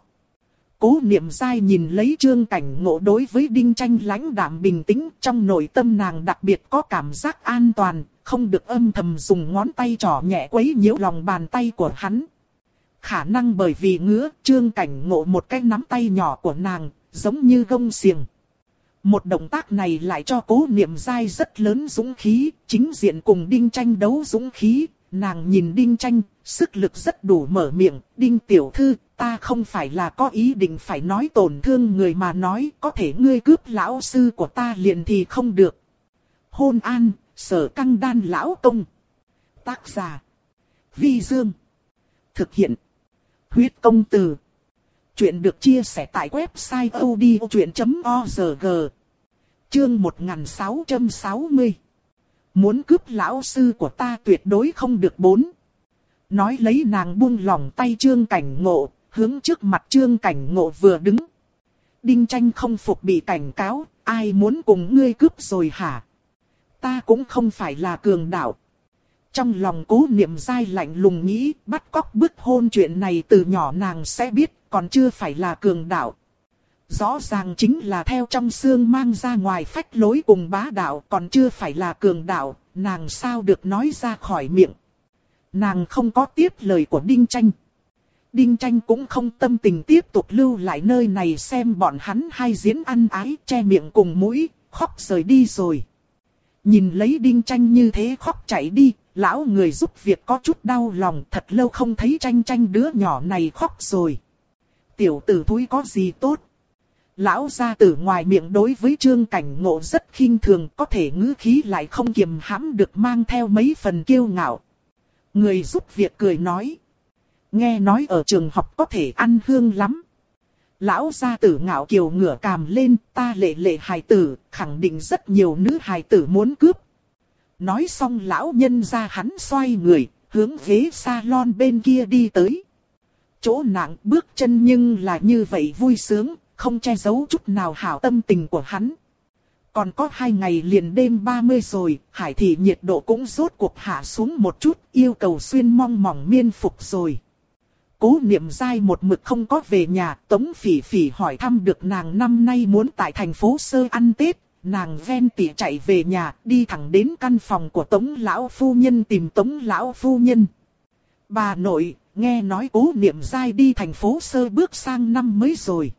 Cố niệm dai nhìn lấy trương cảnh ngộ đối với đinh tranh lãnh đạm bình tĩnh trong nội tâm nàng đặc biệt có cảm giác an toàn, không được âm thầm dùng ngón tay trỏ nhẹ quấy nhiễu lòng bàn tay của hắn. Khả năng bởi vì ngứa trương cảnh ngộ một cái nắm tay nhỏ của nàng, giống như gông xiềng. Một động tác này lại cho cố niệm dai rất lớn dũng khí, chính diện cùng đinh tranh đấu dũng khí, nàng nhìn đinh tranh, sức lực rất đủ mở miệng, đinh tiểu thư, ta không phải là có ý định phải nói tổn thương người mà nói, có thể ngươi cướp lão sư của ta liền thì không được. Hôn an, sở căng đan lão công. Tác giả. Vi Dương. Thực hiện. Huyết công từ. Chuyện được chia sẻ tại website odchuyện.org. Chương 1660. Muốn cướp lão sư của ta tuyệt đối không được bốn. Nói lấy nàng buông lòng tay trương cảnh ngộ, hướng trước mặt trương cảnh ngộ vừa đứng. Đinh tranh không phục bị cảnh cáo, ai muốn cùng ngươi cướp rồi hả? Ta cũng không phải là cường đạo. Trong lòng cố niệm dai lạnh lùng nghĩ, bắt cóc bức hôn chuyện này từ nhỏ nàng sẽ biết, còn chưa phải là cường đạo. Rõ ràng chính là theo trong xương mang ra ngoài phách lối cùng bá đạo còn chưa phải là cường đạo, nàng sao được nói ra khỏi miệng. Nàng không có tiếp lời của Đinh Tranh. Đinh Tranh cũng không tâm tình tiếp tục lưu lại nơi này xem bọn hắn hai diễn ăn ái che miệng cùng mũi, khóc rời đi rồi. Nhìn lấy Đinh Tranh như thế khóc chạy đi, lão người giúp việc có chút đau lòng thật lâu không thấy tranh tranh đứa nhỏ này khóc rồi. Tiểu tử thúi có gì tốt? Lão gia tử ngoài miệng đối với trương cảnh ngộ rất khinh thường có thể ngữ khí lại không kiềm hãm được mang theo mấy phần kiêu ngạo. Người giúp việc cười nói. Nghe nói ở trường học có thể ăn hương lắm. Lão gia tử ngạo kiều ngửa càm lên ta lệ lệ hài tử, khẳng định rất nhiều nữ hài tử muốn cướp. Nói xong lão nhân ra hắn xoay người, hướng ghế salon bên kia đi tới. Chỗ nặng bước chân nhưng là như vậy vui sướng, không che giấu chút nào hảo tâm tình của hắn. Còn có hai ngày liền đêm 30 rồi, hải thị nhiệt độ cũng rốt cuộc hạ xuống một chút, yêu cầu xuyên mong mỏng miên phục rồi. Cố niệm dai một mực không có về nhà, Tống Phỉ Phỉ hỏi thăm được nàng năm nay muốn tại thành phố Sơ ăn Tết, nàng ven tỉa chạy về nhà, đi thẳng đến căn phòng của Tống Lão Phu Nhân tìm Tống Lão Phu Nhân. Bà nội, nghe nói cố niệm dai đi thành phố Sơ bước sang năm mới rồi.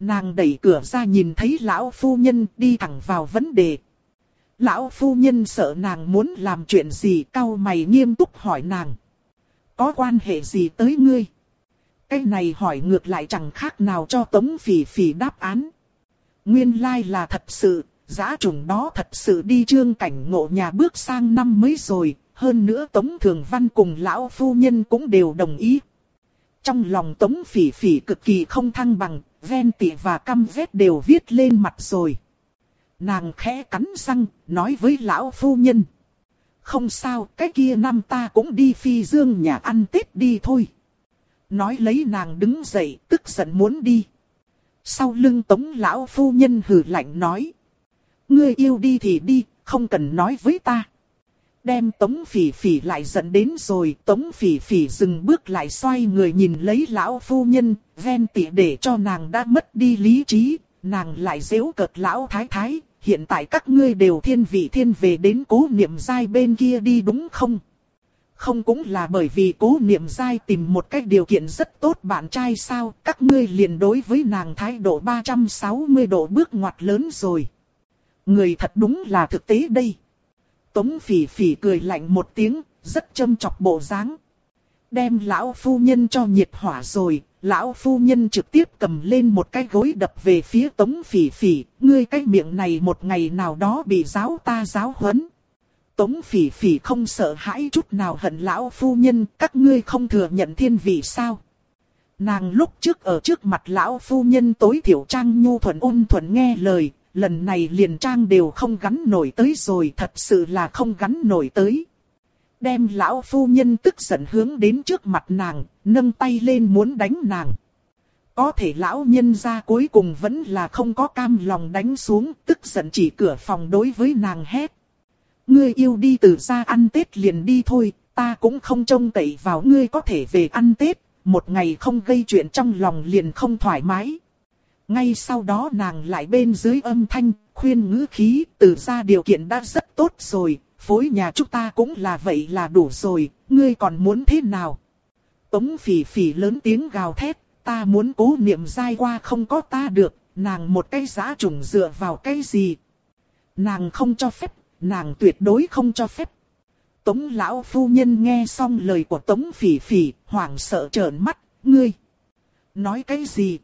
Nàng đẩy cửa ra nhìn thấy lão phu nhân đi thẳng vào vấn đề. Lão phu nhân sợ nàng muốn làm chuyện gì cau mày nghiêm túc hỏi nàng. Có quan hệ gì tới ngươi? Cái này hỏi ngược lại chẳng khác nào cho Tống Phỉ Phỉ đáp án. Nguyên lai là thật sự, giá trùng đó thật sự đi trương cảnh ngộ nhà bước sang năm mới rồi, hơn nữa Tống Thường Văn cùng lão phu nhân cũng đều đồng ý. Trong lòng Tống Phỉ Phỉ cực kỳ không thăng bằng, ven tị và căm vết đều viết lên mặt rồi. Nàng khẽ cắn răng, nói với lão phu nhân. Không sao, cái kia năm ta cũng đi phi dương nhà ăn Tết đi thôi. Nói lấy nàng đứng dậy, tức giận muốn đi. Sau lưng tống lão phu nhân hừ lạnh nói. Ngươi yêu đi thì đi, không cần nói với ta. Đem tống phỉ phỉ lại dẫn đến rồi, tống phỉ phỉ dừng bước lại xoay người nhìn lấy lão phu nhân, ven tỉ để cho nàng đã mất đi lý trí, nàng lại dễu cợt lão thái thái, hiện tại các ngươi đều thiên vị thiên về đến cố niệm giai bên kia đi đúng không? Không cũng là bởi vì cố niệm giai tìm một cách điều kiện rất tốt bạn trai sao, các ngươi liền đối với nàng thái độ 360 độ bước ngoặt lớn rồi. Người thật đúng là thực tế đây. Tống phỉ phỉ cười lạnh một tiếng, rất châm chọc bộ dáng. Đem lão phu nhân cho nhiệt hỏa rồi, lão phu nhân trực tiếp cầm lên một cái gối đập về phía tống phỉ phỉ, ngươi cái miệng này một ngày nào đó bị giáo ta giáo huấn. Tống phỉ phỉ không sợ hãi chút nào hận lão phu nhân, các ngươi không thừa nhận thiên vị sao. Nàng lúc trước ở trước mặt lão phu nhân tối thiểu trang nhu thuận ôn thuận nghe lời, lần này liền trang đều không gắn nổi tới rồi, thật sự là không gắn nổi tới. Đem lão phu nhân tức giận hướng đến trước mặt nàng, nâng tay lên muốn đánh nàng. Có thể lão nhân ra cuối cùng vẫn là không có cam lòng đánh xuống, tức giận chỉ cửa phòng đối với nàng hét. Ngươi yêu đi từ ra ăn Tết liền đi thôi, ta cũng không trông cậy vào ngươi có thể về ăn Tết, một ngày không gây chuyện trong lòng liền không thoải mái. Ngay sau đó nàng lại bên dưới âm thanh, khuyên ngữ khí, từ ra điều kiện đã rất tốt rồi, phối nhà chúng ta cũng là vậy là đủ rồi, ngươi còn muốn thế nào? Tống phỉ phỉ lớn tiếng gào thét, ta muốn cố niệm dai qua không có ta được, nàng một cái giá trùng dựa vào cái gì? Nàng không cho phép, nàng tuyệt đối không cho phép. Tống lão phu nhân nghe xong lời của tống phỉ phỉ, hoảng sợ trợn mắt, ngươi. Nói cái gì?